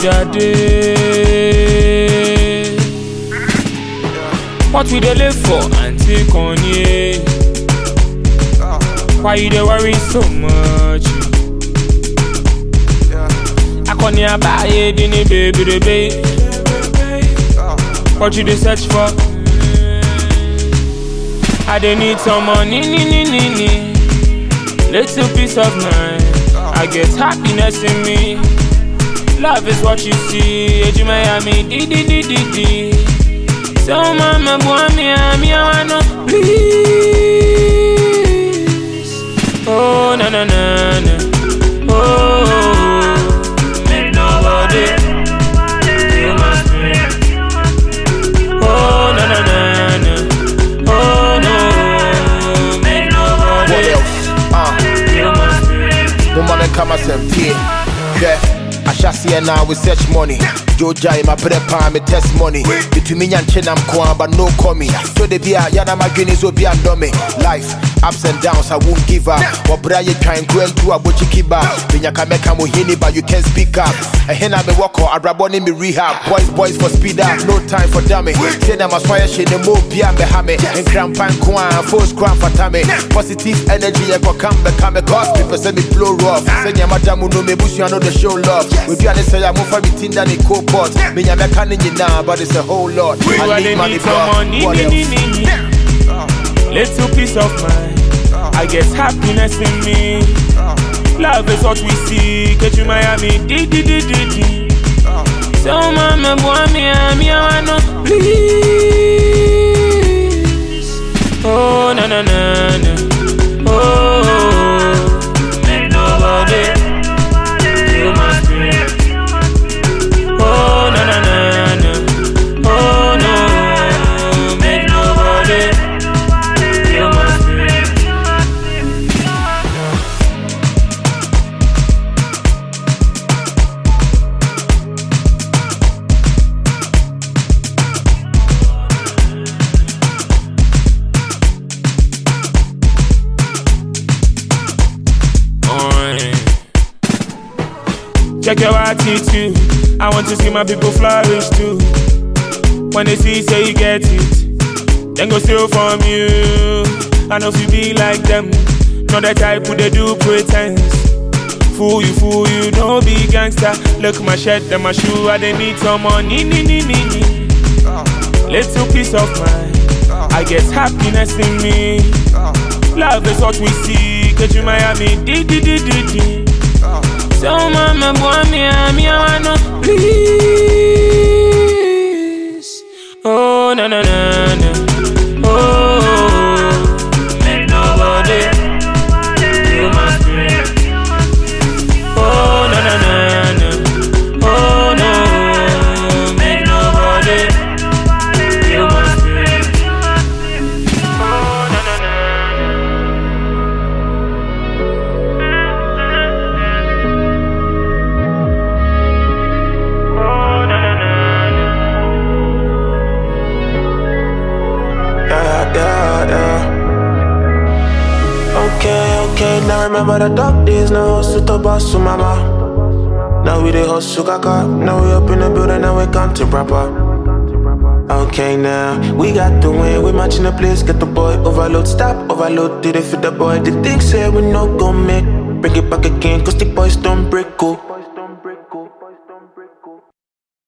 jáde. What we dey live for, Auntie Kanye? Why you dey worry so much? Akọni àbáyé di ni baby bèbè. What you dey search for? I dey need some money, ni ni ni ni. Little piece of mind. I get happiness in me. Love is what you see. Eji Miami, di di di di di. So mama, boy, me, me, I wanna please. Oh na na na na. Ahyɛseɛ na we search money. Gyogyae mabrɛ paa me test money. Metumi nya nkye nam koa but no call me so de bi a yɛna madwene sɛ obi andɔ me life ups and downs i won't give up. Wɔbrɛ a yɛtwan nkurantu abɔkyi kiba menyaka mɛka mo hini but you can't speak up. Ɛhe na mewɔkɔ abrabɔ ne me rehab. Boys boys for speed up no time for dummy. Hye ne ma obia mbɛha me nkrampa nko a fos kora mfata me positive energy yɛkɔkam bɛka me cause mepɛ sɛ me blow rough. Sɛ nyama da mu no mebusua no de show love oduane sɛ yɛ mofa me tinda ne cold pot menya mɛka ne nyinaa but it's a whole lot We I need money some money, what else. Little peace of mind. I get happiness in me. Love is what we see. Get you Miami, di di di di di. So mama, boy, me, me, I wanna please. Oh na na na na. Check your attitude. I want to see my people flourish too. When they see, say you get it, then go steal from you. I know if you be like them, not the type who they do pretense. Fool you, fool you, don't be gangster. Look my shirt and my shoe, I they need some money, ni ni ni ni. Little peace of mind, I get happiness in me. Love is what we see, get you Miami, di di di di di. So mama, boy, me, me, I wanna please. Oh na na na na. Okay, okay, now remember the dark days, now hustle to to mama. Now we the hustle kaka, now we up in the building, now we come to proper. Okay, now we got the win, we matching the place, get the boy overload, stop, overload, did it for the boy. The thing say we no go make, bring it back again, cause the boys don't break, go.